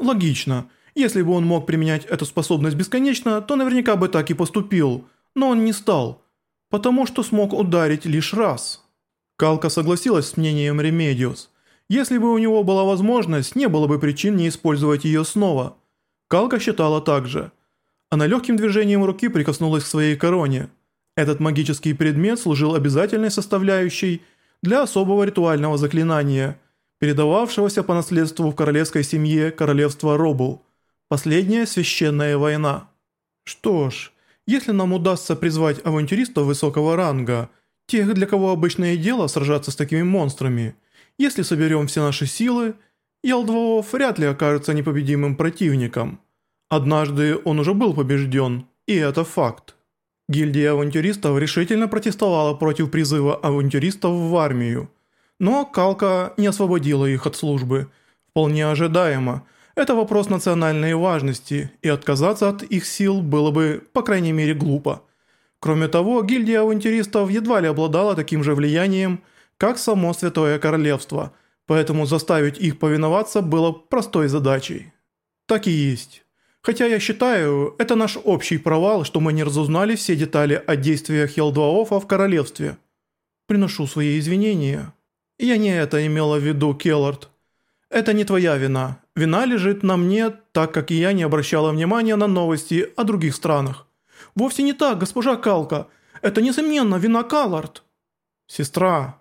Логично. Если бы он мог применять эту способность бесконечно, то наверняка бы так и поступил. Но он не стал. Потому что смог ударить лишь раз. Калка согласилась с мнением Ремедиус. Если бы у него была возможность, не было бы причин не использовать ее снова. Калка считала так же. Она легким движением руки прикоснулась к своей короне. Этот магический предмет служил обязательной составляющей для особого ритуального заклинания, передававшегося по наследству в королевской семье королевства Робу. Последняя священная война. Что ж, если нам удастся призвать авантюристов высокого ранга, тех, для кого обычное дело сражаться с такими монстрами, если соберем все наши силы, Ялдвоов вряд ли окажется непобедимым противником. Однажды он уже был побежден, и это факт. Гильдия авантюристов решительно протестовала против призыва авантюристов в армию, но Калка не освободила их от службы. Вполне ожидаемо. Это вопрос национальной важности, и отказаться от их сил было бы, по крайней мере, глупо. Кроме того, гильдия авантюристов едва ли обладала таким же влиянием, как само Святое Королевство, поэтому заставить их повиноваться было простой задачей. Так и есть. Хотя я считаю, это наш общий провал, что мы не разузнали все детали о действиях Елдваофа в королевстве. Приношу свои извинения. Я не это имела в виду, Келлард. Это не твоя вина. Вина лежит на мне, так как и я не обращала внимания на новости о других странах. Вовсе не так, госпожа Калка. Это несомненно вина Каллард. Сестра.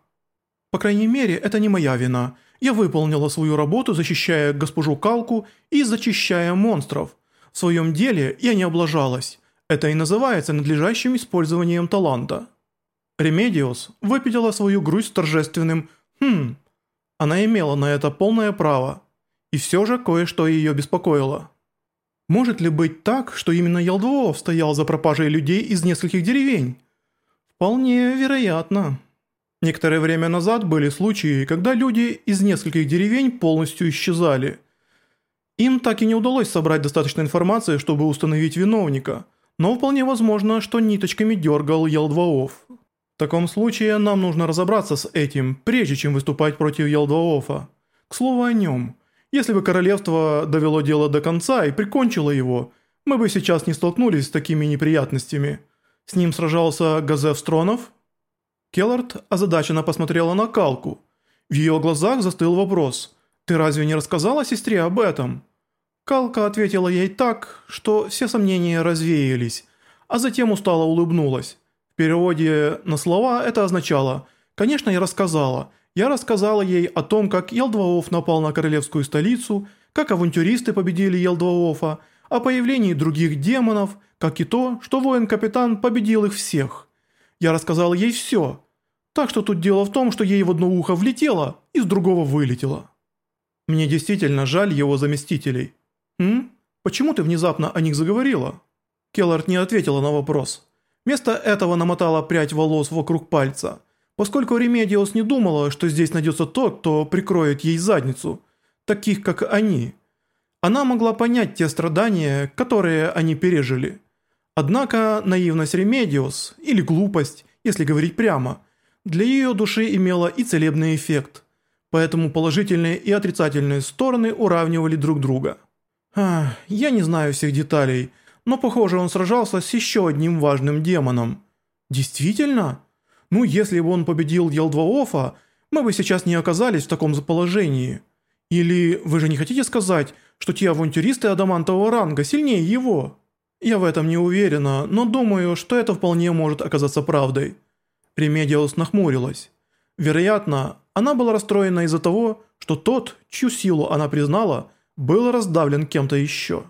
По крайней мере, это не моя вина. Я выполнила свою работу, защищая госпожу Калку и зачищая монстров. В своем деле я не облажалась. Это и называется надлежащим использованием таланта. Ремедиус выпятила свою грудь с торжественным «Хм». Она имела на это полное право. И все же кое-что ее беспокоило. Может ли быть так, что именно Елдваоф стоял за пропажей людей из нескольких деревень? Вполне вероятно. Некоторое время назад были случаи, когда люди из нескольких деревень полностью исчезали – им так и не удалось собрать достаточно информации, чтобы установить виновника, но вполне возможно, что ниточками дергал Елдваоф. В таком случае нам нужно разобраться с этим, прежде чем выступать против Елдваофа. К слову о нем. Если бы королевство довело дело до конца и прикончило его, мы бы сейчас не столкнулись с такими неприятностями. С ним сражался Газеф Стронов? Келлард озадаченно посмотрела на Калку. В ее глазах застыл вопрос. «Ты разве не рассказала сестре об этом?» Калка ответила ей так, что все сомнения развеялись, а затем устало улыбнулась. Переводе на слова это означало «Конечно, я рассказала. Я рассказала ей о том, как Елдваоф напал на королевскую столицу, как авантюристы победили Елдваофа, о появлении других демонов, как и то, что воин-капитан победил их всех. Я рассказала ей все. Так что тут дело в том, что ей в одно ухо влетело, из другого вылетело. Мне действительно жаль его заместителей. «М? Почему ты внезапно о них заговорила?» Келлард не ответила на вопрос. Вместо этого намотала прядь волос вокруг пальца, поскольку Ремедиус не думала, что здесь найдется тот, кто прикроет ей задницу, таких как они. Она могла понять те страдания, которые они пережили. Однако наивность Ремедиус, или глупость, если говорить прямо, для ее души имела и целебный эффект, поэтому положительные и отрицательные стороны уравнивали друг друга. Я не знаю всех деталей, но похоже он сражался с еще одним важным демоном. Действительно? Ну, если бы он победил Елдваофа, мы бы сейчас не оказались в таком положении. Или вы же не хотите сказать, что те авантюристы адамантового ранга сильнее его? Я в этом не уверена, но думаю, что это вполне может оказаться правдой. Ремедиус нахмурилась. Вероятно, она была расстроена из-за того, что тот, чью силу она признала – был раздавлен кем-то еще.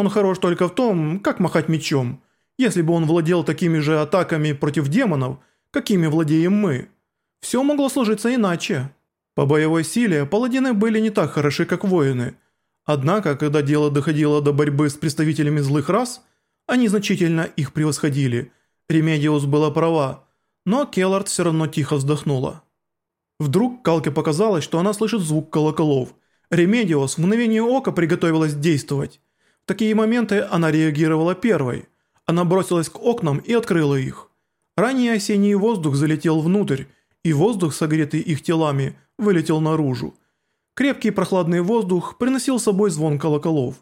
Он хорош только в том, как махать мечом. Если бы он владел такими же атаками против демонов, какими владеем мы, все могло сложиться иначе. По боевой силе паладины были не так хороши, как воины. Однако, когда дело доходило до борьбы с представителями злых рас, они значительно их превосходили. Ремедиус была права, но Келлард все равно тихо вздохнула. Вдруг Калке показалось, что она слышит звук колоколов – Ремедиус в мгновение ока приготовилась действовать. В такие моменты она реагировала первой. Она бросилась к окнам и открыла их. Ранний осенний воздух залетел внутрь, и воздух, согретый их телами, вылетел наружу. Крепкий прохладный воздух приносил с собой звон колоколов.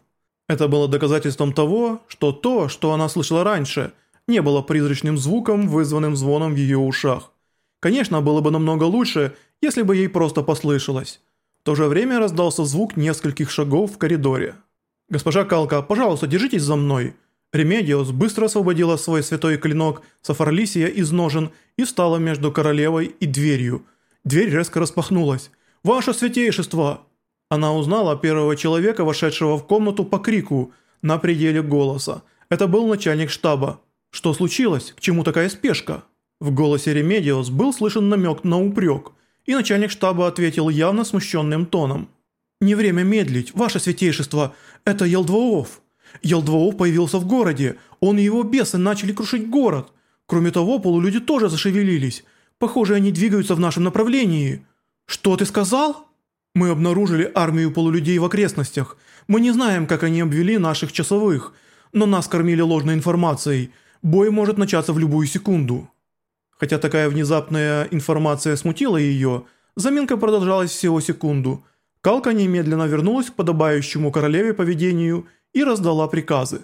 Это было доказательством того, что то, что она слышала раньше, не было призрачным звуком, вызванным звоном в ее ушах. Конечно, было бы намного лучше, если бы ей просто послышалось. В то же время раздался звук нескольких шагов в коридоре. «Госпожа Калка, пожалуйста, держитесь за мной». Ремедиус быстро освободила свой святой клинок Сафарлисия из ножен и встала между королевой и дверью. Дверь резко распахнулась. «Ваше святейшество!» Она узнала первого человека, вошедшего в комнату по крику на пределе голоса. Это был начальник штаба. «Что случилось? К чему такая спешка?» В голосе Ремедиус был слышен намек на упрек, и начальник штаба ответил явно смущенным тоном. «Не время медлить, ваше святейшество, это Елдвоов. Елдвоов появился в городе, он и его бесы начали крушить город. Кроме того, полулюди тоже зашевелились. Похоже, они двигаются в нашем направлении». «Что ты сказал?» «Мы обнаружили армию полулюдей в окрестностях. Мы не знаем, как они обвели наших часовых, но нас кормили ложной информацией. Бой может начаться в любую секунду». Хотя такая внезапная информация смутила ее, заминка продолжалась всего секунду. Калка немедленно вернулась к подобающему королеве поведению и раздала приказы.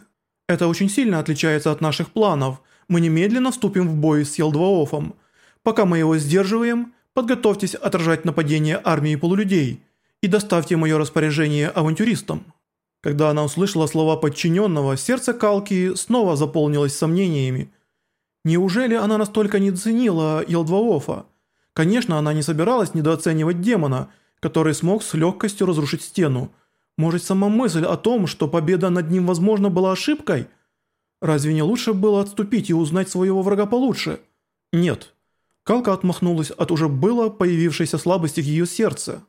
«Это очень сильно отличается от наших планов. Мы немедленно вступим в бой с Елдваофом. Пока мы его сдерживаем, подготовьтесь отражать нападение армии полулюдей и доставьте мое распоряжение авантюристам». Когда она услышала слова подчиненного, сердце Калки снова заполнилось сомнениями. Неужели она настолько не ценила Елдваофа? Конечно, она не собиралась недооценивать демона, который смог с легкостью разрушить стену. Может, сама мысль о том, что победа над ним возможно была ошибкой? Разве не лучше было отступить и узнать своего врага получше? Нет. Калка отмахнулась от уже было появившейся слабости в ее сердце.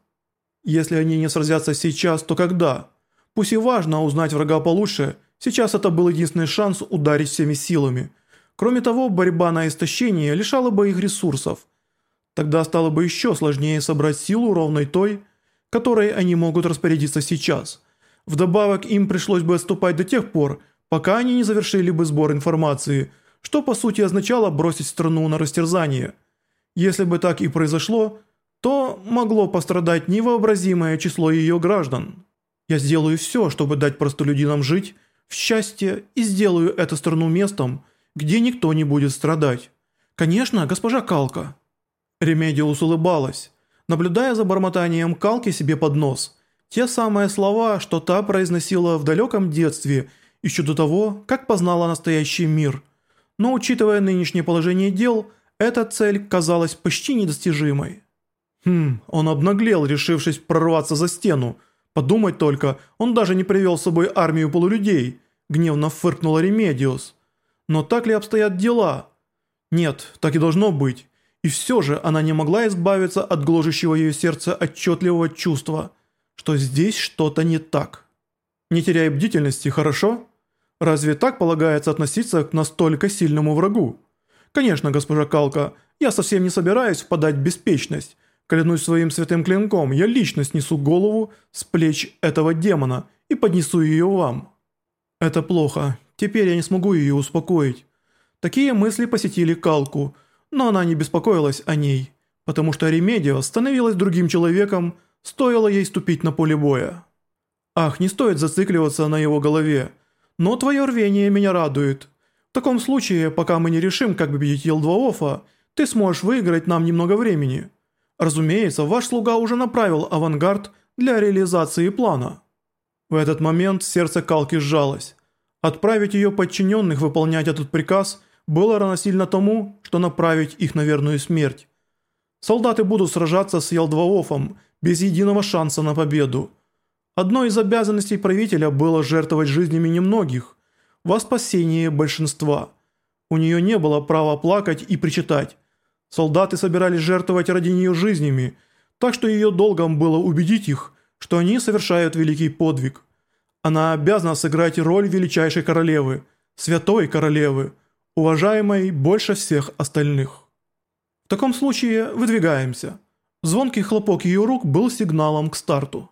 Если они не сразятся сейчас, то когда? Пусть и важно узнать врага получше, сейчас это был единственный шанс ударить всеми силами – Кроме того, борьба на истощение лишала бы их ресурсов. Тогда стало бы еще сложнее собрать силу ровной той, которой они могут распорядиться сейчас. Вдобавок им пришлось бы отступать до тех пор, пока они не завершили бы сбор информации, что по сути означало бросить страну на растерзание. Если бы так и произошло, то могло пострадать невообразимое число ее граждан. Я сделаю все, чтобы дать простолюдинам жить в счастье и сделаю эту страну местом, где никто не будет страдать. Конечно, госпожа Калка». Ремедиус улыбалась, наблюдая за бормотанием Калки себе под нос. Те самые слова, что та произносила в далеком детстве, еще до того, как познала настоящий мир. Но учитывая нынешнее положение дел, эта цель казалась почти недостижимой. Хм, он обнаглел, решившись прорваться за стену. Подумать только, он даже не привел с собой армию полулюдей, гневно фыркнула Ремедиус. Но так ли обстоят дела? Нет, так и должно быть. И все же она не могла избавиться от гложущего ее сердца отчетливого чувства, что здесь что-то не так. Не теряй бдительности, хорошо? Разве так полагается относиться к настолько сильному врагу? Конечно, госпожа Калка, я совсем не собираюсь впадать в беспечность. Клянусь своим святым клинком, я лично снесу голову с плеч этого демона и поднесу ее вам. Это плохо. Теперь я не смогу ее успокоить. Такие мысли посетили Калку, но она не беспокоилась о ней, потому что Ремедио становилась другим человеком, стоило ей ступить на поле боя. Ах, не стоит зацикливаться на его голове, но твое рвение меня радует. В таком случае, пока мы не решим, как победить Елдваофа, ты сможешь выиграть нам немного времени. Разумеется, ваш слуга уже направил авангард для реализации плана. В этот момент сердце Калки сжалось. Отправить ее подчиненных выполнять этот приказ было равносильно тому, что направить их на верную смерть. Солдаты будут сражаться с Ялдваофом без единого шанса на победу. Одной из обязанностей правителя было жертвовать жизнями немногих, во спасение большинства. У нее не было права плакать и причитать. Солдаты собирались жертвовать ради нее жизнями, так что ее долгом было убедить их, что они совершают великий подвиг. Она обязана сыграть роль величайшей королевы, святой королевы, уважаемой больше всех остальных. В таком случае выдвигаемся. Звонкий хлопок ее рук был сигналом к старту.